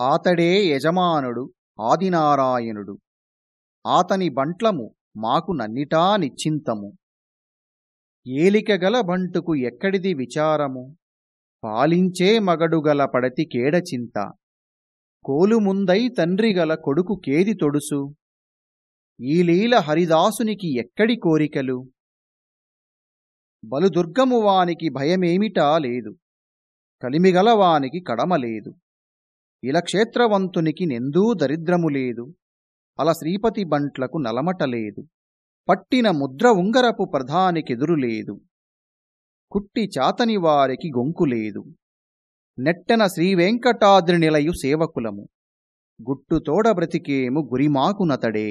ఆతడే యజమానుడు ఆదినారాయణుడు. ఆతని బంట్లము మాకు నన్నిటా నిశ్చింతము ఏలికగల బంటుకు ఎక్కడిది విచారము? పాలించే మగడుగల పడతి కేడచింత కోలుముందై తండ్రిగల కొడుకు కేది తొడుసు? ఈలీల హరిదాసునికి ఎక్కడి కోరికలు? బలుదుర్గము వానికి భయమేమిటా లేదు? కలిమిగలవానికి కడమలేదు ఇలా క్షేత్రవంతునికి నెందూ దరిద్రము లేదు. అల శ్రీపతి బంట్లకు నలమటలేదు పట్టిన ముద్ర ఉంగరపు ప్రధానికెదురులేదు కుట్టి చాతని వారికి గొంకులేదు నెట్టెన శ్రీవెంకటాద్రి నిలయు సేవకులము. గుట్టుతోడ బ్రతికేము గురిమాకునతడే.